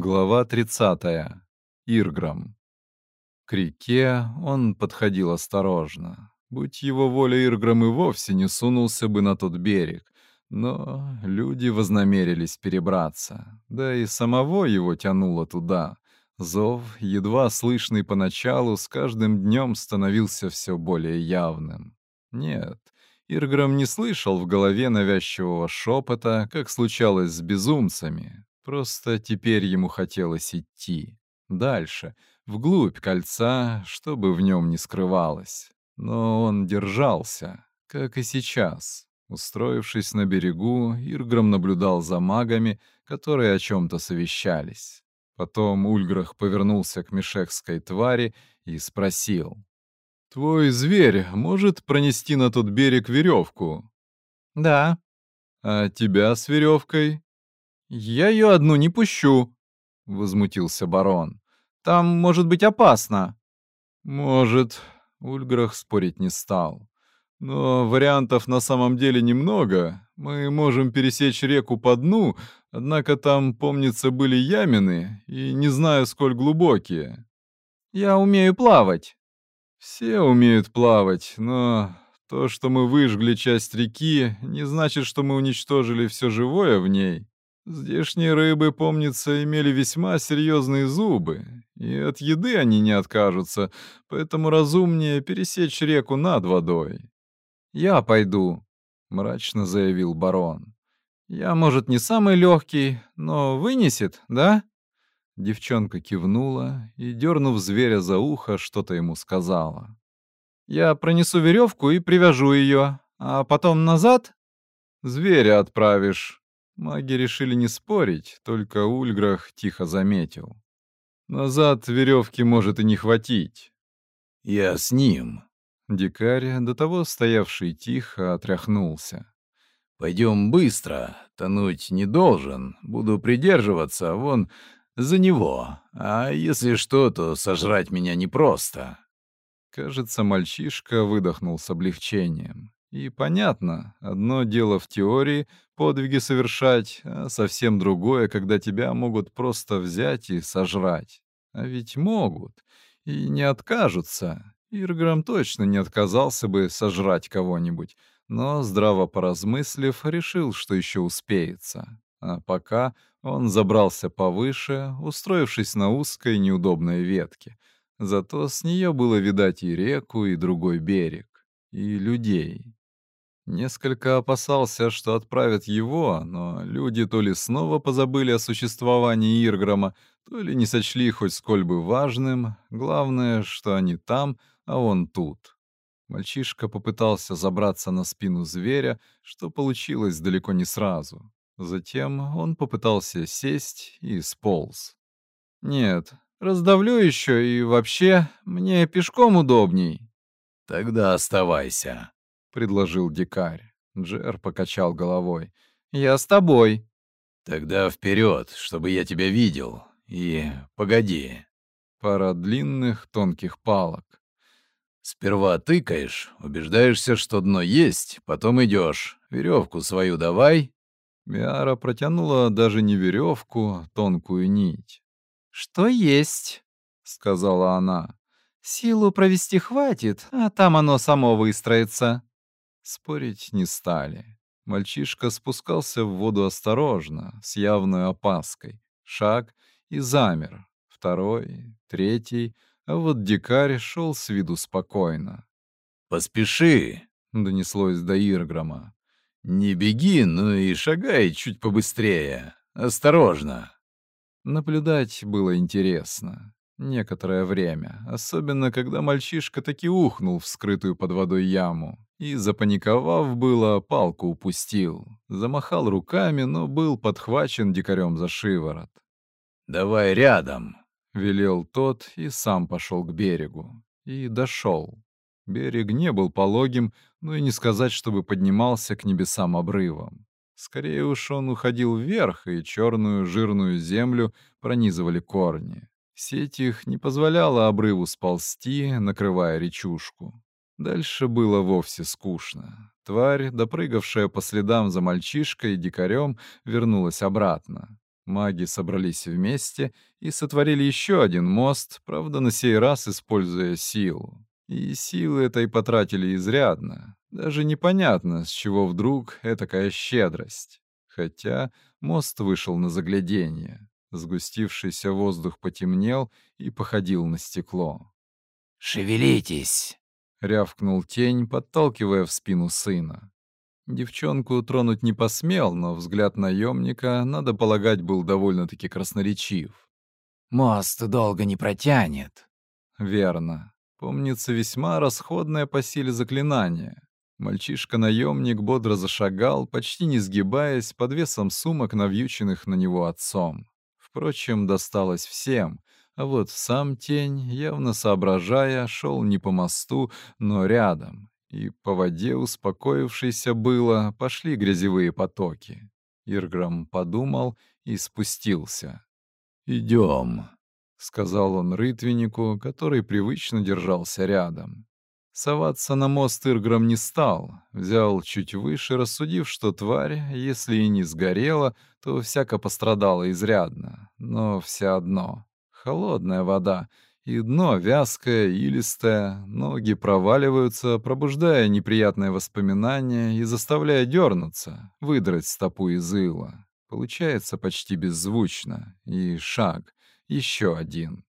Глава 30. Ирграм. К реке он подходил осторожно. Будь его воля, Ирграм и вовсе не сунулся бы на тот берег. Но люди вознамерились перебраться. Да и самого его тянуло туда. Зов, едва слышный поначалу, с каждым днем становился все более явным. Нет, Ирграм не слышал в голове навязчивого шепота, как случалось с безумцами. Просто теперь ему хотелось идти. Дальше, вглубь кольца, чтобы в нем не скрывалось. Но он держался, как и сейчас. Устроившись на берегу, Ирграм наблюдал за магами, которые о чем-то совещались. Потом Ульграх повернулся к мешекской твари и спросил. «Твой зверь может пронести на тот берег веревку?» «Да». «А тебя с веревкой?» «Я ее одну не пущу», — возмутился барон. «Там может быть опасно». «Может», — Ульграх спорить не стал. «Но вариантов на самом деле немного. Мы можем пересечь реку по дну, однако там, помнится, были ямины, и не знаю, сколь глубокие». «Я умею плавать». «Все умеют плавать, но то, что мы выжгли часть реки, не значит, что мы уничтожили все живое в ней. Здешние рыбы, помнится, имели весьма серьезные зубы, и от еды они не откажутся, поэтому разумнее пересечь реку над водой. «Я пойду», — мрачно заявил барон. «Я, может, не самый легкий, но вынесет, да?» Девчонка кивнула и, дернув зверя за ухо, что-то ему сказала. «Я пронесу веревку и привяжу ее, а потом назад?» «Зверя отправишь», Маги решили не спорить, только Ульграх тихо заметил. «Назад веревки может и не хватить». «Я с ним». Дикарь, до того стоявший тихо, отряхнулся. «Пойдем быстро, тонуть не должен, буду придерживаться, вон за него, а если что, то сожрать меня непросто». Кажется, мальчишка выдохнул с облегчением. И понятно, одно дело в теории подвиги совершать, а совсем другое, когда тебя могут просто взять и сожрать. А ведь могут. И не откажутся. Ирграм точно не отказался бы сожрать кого-нибудь, но, здраво поразмыслив, решил, что еще успеется. А пока он забрался повыше, устроившись на узкой неудобной ветке. Зато с нее было видать и реку, и другой берег, и людей. Несколько опасался, что отправят его, но люди то ли снова позабыли о существовании Ирграма, то ли не сочли хоть сколь бы важным. Главное, что они там, а он тут. Мальчишка попытался забраться на спину зверя, что получилось далеко не сразу. Затем он попытался сесть и сполз. «Нет, раздавлю еще и вообще мне пешком удобней». «Тогда оставайся», — предложил дикарь. Джер покачал головой. «Я с тобой». «Тогда вперед, чтобы я тебя видел. И погоди». Пара длинных тонких палок. «Сперва тыкаешь, убеждаешься, что дно есть, потом идешь. Веревку свою давай». Миара протянула даже не веревку, тонкую нить. «Что есть?» — сказала она. «Силу провести хватит, а там оно само выстроится». Спорить не стали. Мальчишка спускался в воду осторожно, с явной опаской. Шаг и замер. Второй, третий, а вот дикарь шел с виду спокойно. «Поспеши!» — донеслось до Ирграма. «Не беги, но и шагай чуть побыстрее. Осторожно!» Наблюдать было интересно. Некоторое время, особенно когда мальчишка таки ухнул в скрытую под водой яму. И, запаниковав было, палку упустил. Замахал руками, но был подхвачен дикарем за шиворот. «Давай рядом», — велел тот и сам пошел к берегу. И дошел. Берег не был пологим, но и не сказать, чтобы поднимался к небесам обрывом. Скорее уж он уходил вверх, и черную жирную землю пронизывали корни. Сеть их не позволяла обрыву сползти, накрывая речушку. Дальше было вовсе скучно. Тварь, допрыгавшая по следам за мальчишкой и дикарем, вернулась обратно. Маги собрались вместе и сотворили еще один мост, правда, на сей раз используя силу. И силы этой потратили изрядно. Даже непонятно, с чего вдруг этакая щедрость. Хотя мост вышел на загляденье. Сгустившийся воздух потемнел и походил на стекло. «Шевелитесь!» — рявкнул тень, подталкивая в спину сына. Девчонку тронуть не посмел, но взгляд наемника, надо полагать, был довольно-таки красноречив. «Мост долго не протянет». «Верно. Помнится весьма расходное по силе заклинание. Мальчишка-наемник бодро зашагал, почти не сгибаясь, под весом сумок, навьюченных на него отцом. Впрочем, досталось всем, а вот сам тень, явно соображая, шел не по мосту, но рядом, и по воде, успокоившейся было, пошли грязевые потоки. Ирграм подумал и спустился. «Идем», — сказал он рытвеннику, который привычно держался рядом. Соваться на мост Ирграм не стал, взял чуть выше, рассудив, что тварь, если и не сгорела, то всяко пострадала изрядно, но все одно. Холодная вода — и дно вязкое, илистое, ноги проваливаются, пробуждая неприятные воспоминания и заставляя дернуться, выдрать стопу из ила. Получается почти беззвучно. И шаг. Еще один.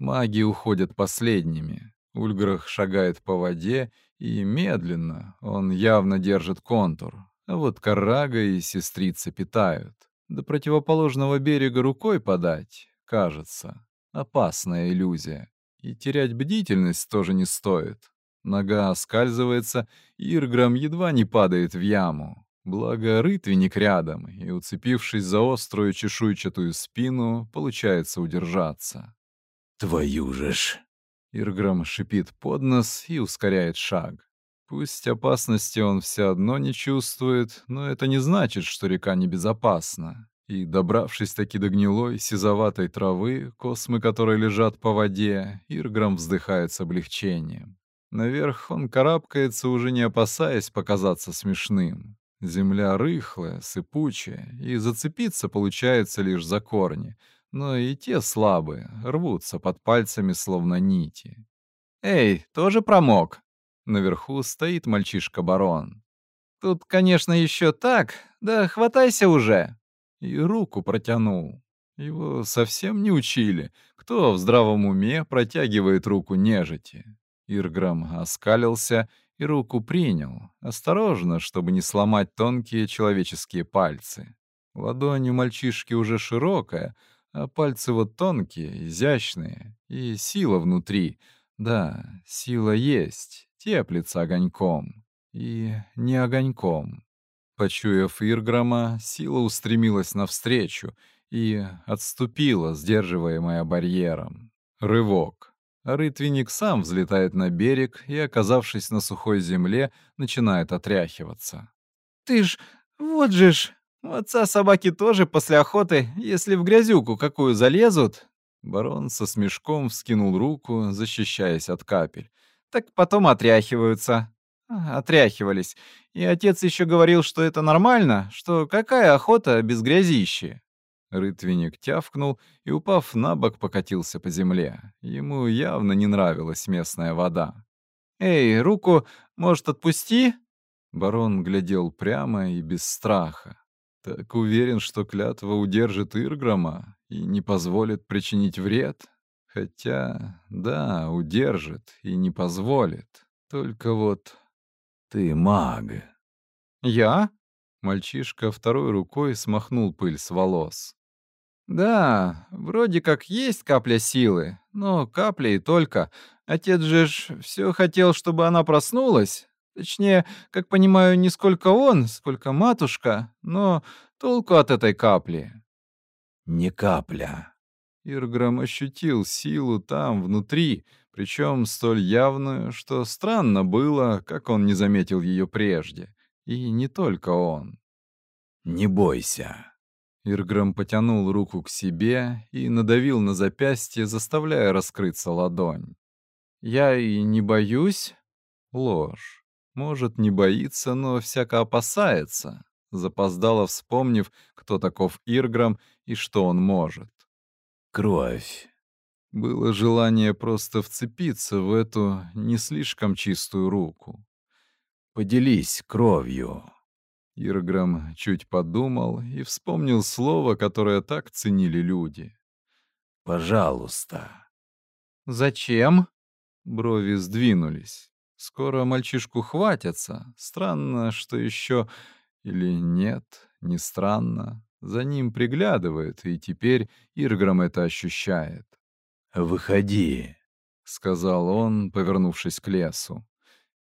Маги уходят последними. Ульграх шагает по воде, и медленно, он явно держит контур. А вот Карага и сестрица питают. До противоположного берега рукой подать, кажется. Опасная иллюзия. И терять бдительность тоже не стоит. Нога оскальзывается, и Ирграм едва не падает в яму. Благо, рытвенник рядом, и, уцепившись за острую чешуйчатую спину, получается удержаться. «Твою же ж!» Ирграм шипит под нос и ускоряет шаг. Пусть опасности он все одно не чувствует, но это не значит, что река небезопасна. И, добравшись таки до гнилой, сизоватой травы, космы которой лежат по воде, Ирграм вздыхает с облегчением. Наверх он карабкается, уже не опасаясь показаться смешным. Земля рыхлая, сыпучая, и зацепиться получается лишь за корни, но и те слабые, рвутся под пальцами словно нити. «Эй, тоже промок?» Наверху стоит мальчишка-барон. «Тут, конечно, еще так, да хватайся уже!» и руку протянул. Его совсем не учили, кто в здравом уме протягивает руку нежити. Ирграм оскалился и руку принял, осторожно, чтобы не сломать тонкие человеческие пальцы. Ладонь у мальчишки уже широкая, а пальцы вот тонкие, изящные, и сила внутри. Да, сила есть, теплится огоньком. И не огоньком. Почуяв Ирграма, сила устремилась навстречу и отступила, сдерживаемая барьером. Рывок. Рытвенник сам взлетает на берег и, оказавшись на сухой земле, начинает отряхиваться. «Ты ж... вот же ж... У отца собаки тоже после охоты, если в грязюку какую залезут...» Барон со смешком вскинул руку, защищаясь от капель. «Так потом отряхиваются. Отряхивались. И отец еще говорил, что это нормально, что какая охота без грязищи. Рытвенник тявкнул и, упав на бок, покатился по земле. Ему явно не нравилась местная вода. «Эй, руку, может, отпусти?» Барон глядел прямо и без страха. Так уверен, что клятва удержит Ирграма и не позволит причинить вред. Хотя, да, удержит и не позволит. Только вот «Ты маг». «Я?» Мальчишка второй рукой смахнул пыль с волос. «Да, вроде как есть капля силы, но капля и только. Отец же ж все хотел, чтобы она проснулась. Точнее, как понимаю, не сколько он, сколько матушка, но толку от этой капли». «Не капля». Ирграм ощутил силу там, внутри, причем столь явную, что странно было, как он не заметил ее прежде. И не только он. «Не бойся». Ирграм потянул руку к себе и надавил на запястье, заставляя раскрыться ладонь. «Я и не боюсь?» Ложь. Может, не боится, но всяко опасается. запоздало вспомнив, кто таков Ирграм и что он может. «Кровь». Было желание просто вцепиться в эту не слишком чистую руку. «Поделись кровью». Ирграм чуть подумал и вспомнил слово, которое так ценили люди. «Пожалуйста». «Зачем?» Брови сдвинулись. Скоро мальчишку хватятся. Странно, что еще... Или нет, не странно. За ним приглядывает, и теперь Ирграм это ощущает. «Выходи», — сказал он, повернувшись к лесу.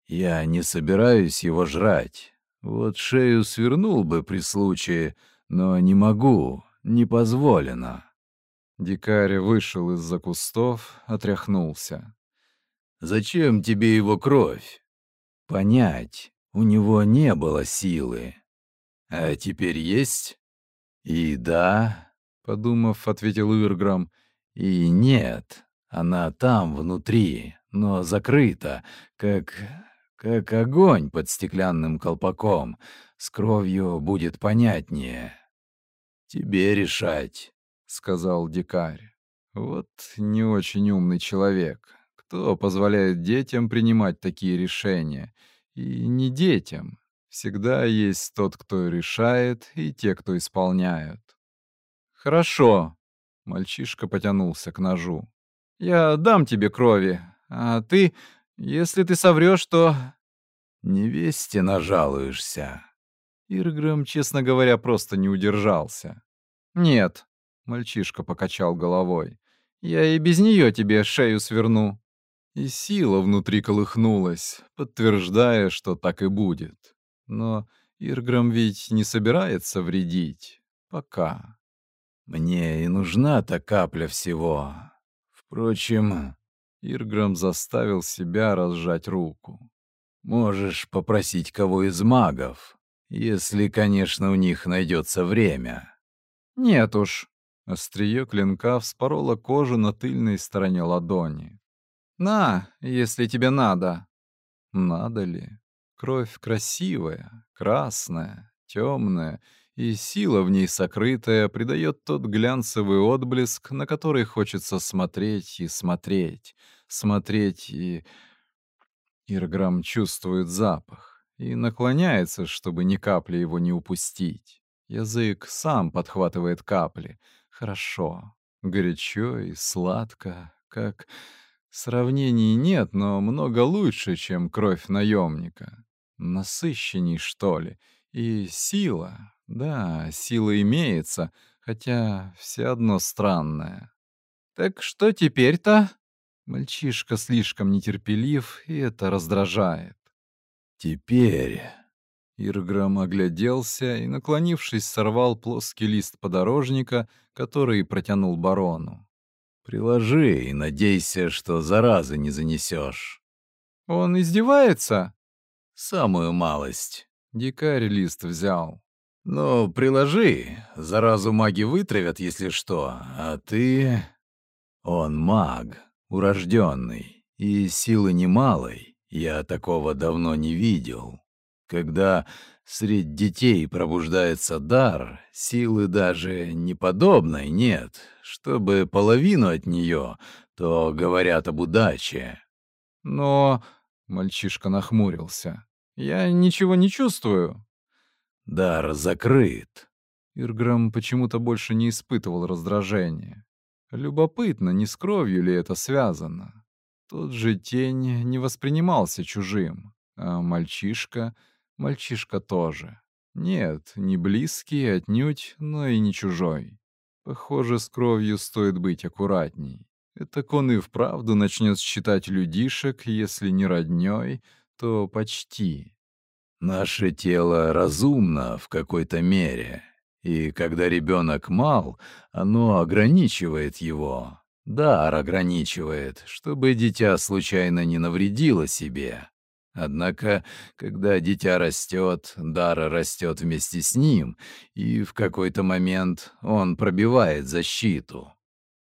«Я не собираюсь его жрать. Вот шею свернул бы при случае, но не могу, не позволено». Дикарь вышел из-за кустов, отряхнулся. «Зачем тебе его кровь?» «Понять, у него не было силы. А теперь есть?» «И да», — подумав, ответил Ирграм, — «и нет, она там, внутри, но закрыта, как... как огонь под стеклянным колпаком. С кровью будет понятнее». «Тебе решать», — сказал дикарь. «Вот не очень умный человек. Кто позволяет детям принимать такие решения? И не детям. Всегда есть тот, кто решает, и те, кто исполняют. «Хорошо», — мальчишка потянулся к ножу. «Я дам тебе крови, а ты, если ты соврешь, то...» «Невесте нажалуешься». Ирграм, честно говоря, просто не удержался. «Нет», — мальчишка покачал головой. «Я и без нее тебе шею сверну». И сила внутри колыхнулась, подтверждая, что так и будет. Но Ирграм ведь не собирается вредить. Пока. Мне и нужна та капля всего. Впрочем, Ирграм заставил себя разжать руку. Можешь попросить кого из магов, если, конечно, у них найдется время. Нет уж. Острие клинка вспороло кожу на тыльной стороне ладони. «На, если тебе надо». Надо ли? Кровь красивая, красная, темная, и сила в ней сокрытая придает тот глянцевый отблеск, на который хочется смотреть и смотреть, смотреть и... Ирграм чувствует запах и наклоняется, чтобы ни капли его не упустить. Язык сам подхватывает капли. Хорошо, горячо и сладко, как... Сравнений нет, но много лучше, чем кровь наемника насыщенней, что ли. И сила, да, сила имеется, хотя все одно странная. «Так что теперь-то?» Мальчишка слишком нетерпелив, и это раздражает. «Теперь...» Ирграм огляделся и, наклонившись, сорвал плоский лист подорожника, который протянул барону. «Приложи и надейся, что заразы не занесешь». «Он издевается?» Самую малость. Дикарь лист взял. Ну, приложи. Заразу маги вытравят, если что. А ты... Он маг, урожденный. И силы немалой. Я такого давно не видел. Когда среди детей пробуждается дар, силы даже не подобной нет. Чтобы половину от нее, то говорят об удаче. Но Мальчишка нахмурился. «Я ничего не чувствую». «Дар закрыт». Ирграм почему-то больше не испытывал раздражения. Любопытно, не с кровью ли это связано. Тот же тень не воспринимался чужим, а мальчишка... Мальчишка тоже. Нет, не близкий отнюдь, но и не чужой. Похоже, с кровью стоит быть аккуратней. Так он и вправду начнет считать людишек, если не роднёй, то почти. Наше тело разумно в какой-то мере, и когда ребенок мал, оно ограничивает его. Дар ограничивает, чтобы дитя случайно не навредило себе. Однако, когда дитя растет, дар растет вместе с ним, и в какой-то момент он пробивает защиту.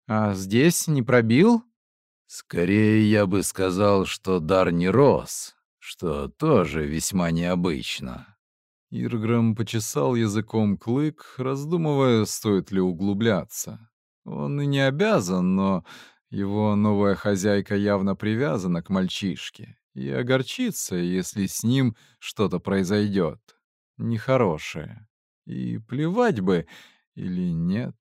А здесь не пробил? Скорее, я бы сказал, что дар не рос, что тоже весьма необычно. Ирграм почесал языком клык, раздумывая, стоит ли углубляться. Он и не обязан, но его новая хозяйка явно привязана к мальчишке и огорчится, если с ним что-то произойдет. Нехорошее. И плевать бы или нет.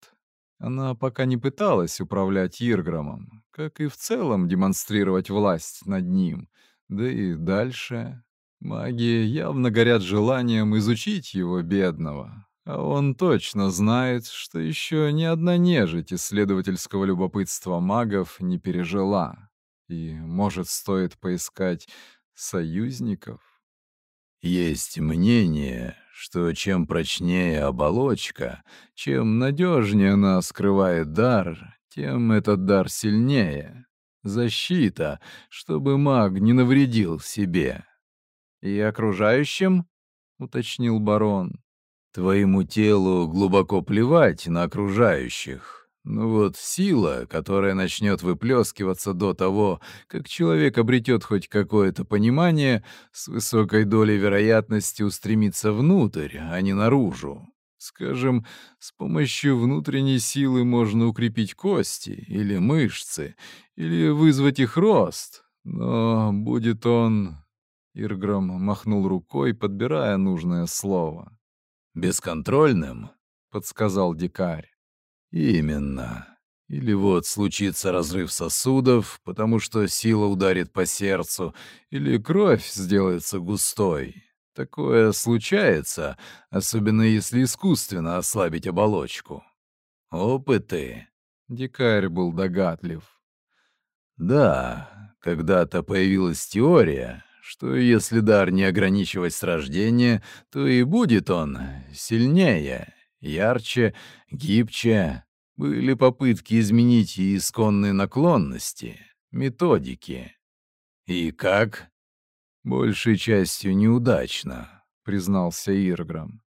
Она пока не пыталась управлять Ирграмом, как и в целом демонстрировать власть над ним. Да и дальше Маги явно горят желанием изучить его, бедного. А он точно знает, что еще ни одна нежить исследовательского любопытства магов не пережила. И, может, стоит поискать союзников? Есть мнение, что чем прочнее оболочка, чем надежнее она скрывает дар, тем этот дар сильнее. Защита, чтобы маг не навредил себе. «И окружающим?» — уточнил барон. «Твоему телу глубоко плевать на окружающих. Ну вот сила, которая начнет выплескиваться до того, как человек обретет хоть какое-то понимание, с высокой долей вероятности устремится внутрь, а не наружу. Скажем, с помощью внутренней силы можно укрепить кости или мышцы, или вызвать их рост. Но будет он Ирграм махнул рукой, подбирая нужное слово. «Бесконтрольным?» — подсказал дикарь. «Именно. Или вот случится разрыв сосудов, потому что сила ударит по сердцу, или кровь сделается густой. Такое случается, особенно если искусственно ослабить оболочку. Опыты». Дикарь был догадлив. «Да, когда-то появилась теория, что если дар не ограничивать с рождения, то и будет он сильнее, ярче, гибче. Были попытки изменить и исконные наклонности, методики. И как? Большей частью неудачно, признался Ирграм.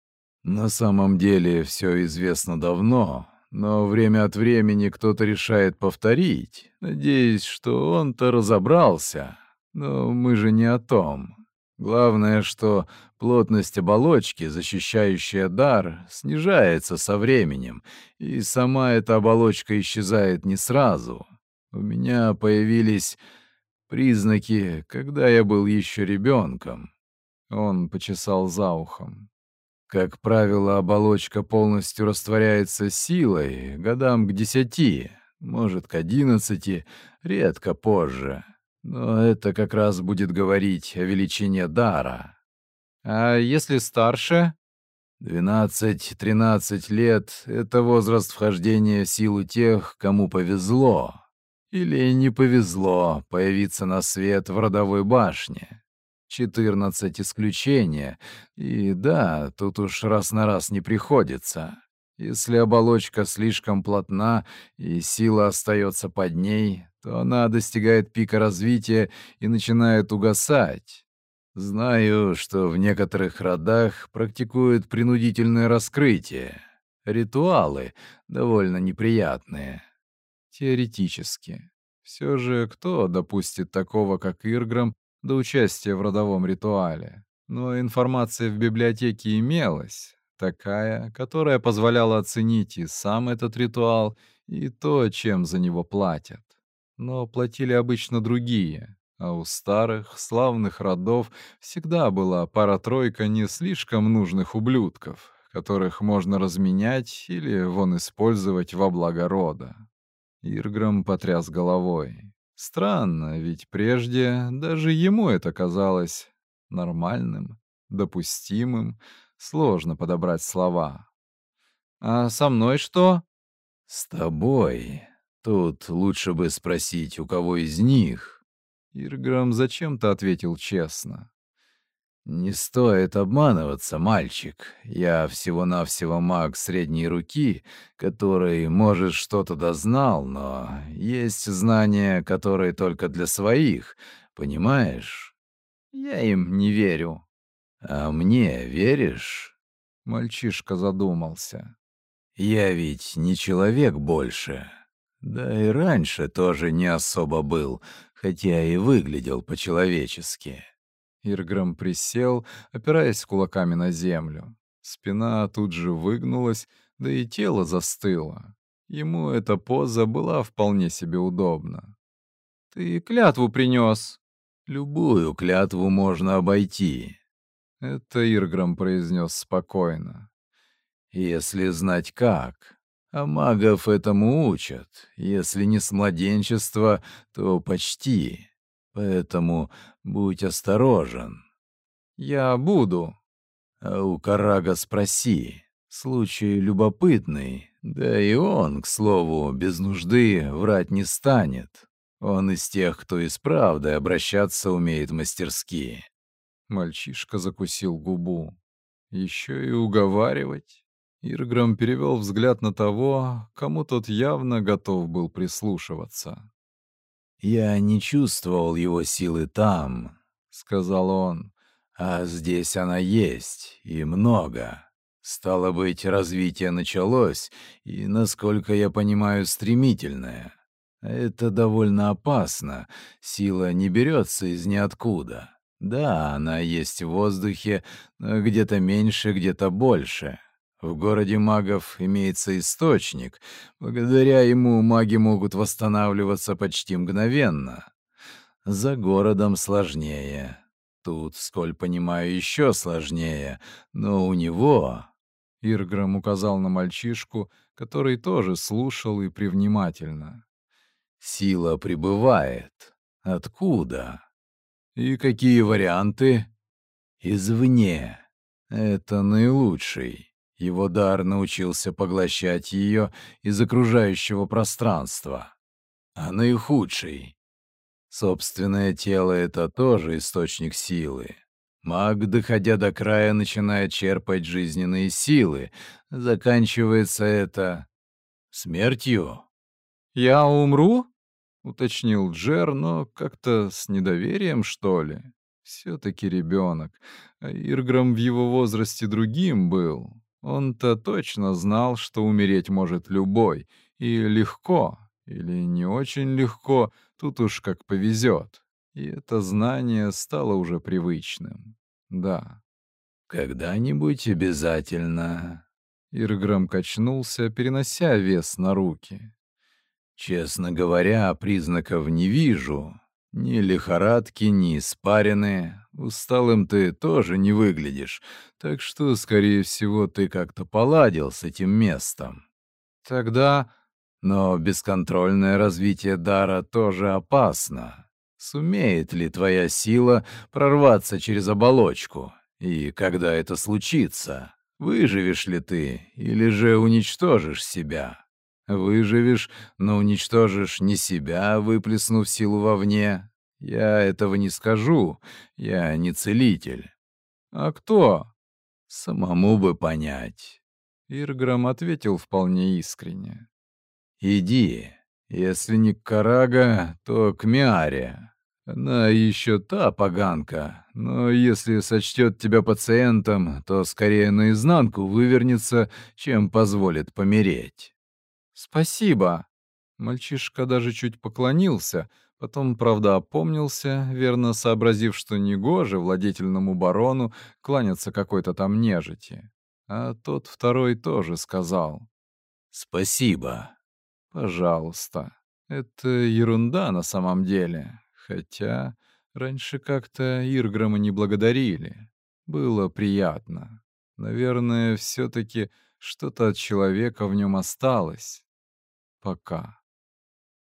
На самом деле все известно давно, но время от времени кто-то решает повторить, надеясь, что он-то разобрался, но мы же не о том. Главное, что плотность оболочки, защищающая дар, снижается со временем, и сама эта оболочка исчезает не сразу. У меня появились признаки, когда я был еще ребенком. Он почесал за ухом. Как правило, оболочка полностью растворяется силой годам к десяти, может, к одиннадцати, редко позже. Но это как раз будет говорить о величине дара. А если старше? 12-13 лет — это возраст вхождения в силу тех, кому повезло. Или не повезло появиться на свет в родовой башне. 14 исключения. И да, тут уж раз на раз не приходится. Если оболочка слишком плотна и сила остается под ней, то она достигает пика развития и начинает угасать. Знаю, что в некоторых родах практикуют принудительное раскрытие. Ритуалы довольно неприятные. Теоретически. Все же кто допустит такого, как Ирграм, до участия в родовом ритуале? Но информация в библиотеке имелась, такая, которая позволяла оценить и сам этот ритуал, и то, чем за него платят но платили обычно другие, а у старых, славных родов всегда была пара-тройка не слишком нужных ублюдков, которых можно разменять или вон использовать во благо рода. Ирграм потряс головой. Странно, ведь прежде даже ему это казалось нормальным, допустимым, сложно подобрать слова. «А со мной что?» «С тобой Тут лучше бы спросить, у кого из них. Ирграм зачем-то ответил честно. «Не стоит обманываться, мальчик. Я всего-навсего маг средней руки, который, может, что-то дознал, но есть знания, которые только для своих, понимаешь? Я им не верю». «А мне веришь?» Мальчишка задумался. «Я ведь не человек больше». Да и раньше тоже не особо был, хотя и выглядел по-человечески. Ирграм присел, опираясь кулаками на землю. Спина тут же выгнулась, да и тело застыло. Ему эта поза была вполне себе удобна. «Ты клятву принес. «Любую клятву можно обойти», — это Ирграм произнес спокойно. «Если знать как. А магов этому учат. Если не с младенчества, то почти. Поэтому будь осторожен». «Я буду». «А у Карага спроси. Случай любопытный. Да и он, к слову, без нужды врать не станет. Он из тех, кто и с правдой обращаться умеет мастерски». Мальчишка закусил губу. Еще и уговаривать. Ирграм перевел взгляд на того, кому тот явно готов был прислушиваться. «Я не чувствовал его силы там», — сказал он, — «а здесь она есть, и много. Стало быть, развитие началось, и, насколько я понимаю, стремительное. Это довольно опасно, сила не берется из ниоткуда. Да, она есть в воздухе, но где-то меньше, где-то больше». В городе магов имеется источник. Благодаря ему маги могут восстанавливаться почти мгновенно. За городом сложнее. Тут, сколь понимаю, еще сложнее. Но у него... Ирграм указал на мальчишку, который тоже слушал и привнимательно. Сила прибывает. Откуда? И какие варианты? Извне. Это наилучший. Его дар научился поглощать ее из окружающего пространства. А наихудший. Собственное тело — это тоже источник силы. Маг, доходя до края, начинает черпать жизненные силы. Заканчивается это смертью. «Я умру?» — уточнил Джер, но как-то с недоверием, что ли. Все-таки ребенок, а Ирграм в его возрасте другим был. Он-то точно знал, что умереть может любой, и легко, или не очень легко, тут уж как повезет. И это знание стало уже привычным. Да. «Когда-нибудь обязательно...» Ирграм качнулся, перенося вес на руки. «Честно говоря, признаков не вижу. Ни лихорадки, ни испарины. Усталым ты тоже не выглядишь, так что, скорее всего, ты как-то поладил с этим местом. Тогда... Но бесконтрольное развитие дара тоже опасно. Сумеет ли твоя сила прорваться через оболочку? И когда это случится, выживешь ли ты или же уничтожишь себя? Выживешь, но уничтожишь не себя, выплеснув силу вовне, я этого не скажу, я не целитель. А кто? Самому бы понять. Ирграм ответил вполне искренне. Иди, если не к Карага, то к Миаре. Она еще та поганка, но если сочтет тебя пациентом, то скорее наизнанку вывернется, чем позволит помереть. Спасибо. Мальчишка даже чуть поклонился, Потом, правда, опомнился, верно сообразив, что негоже владетельному барону кланяться какой-то там нежити. А тот второй тоже сказал. «Спасибо». «Пожалуйста. Это ерунда на самом деле. Хотя раньше как-то Ирграма не благодарили. Было приятно. Наверное, все таки что-то от человека в нем осталось. Пока.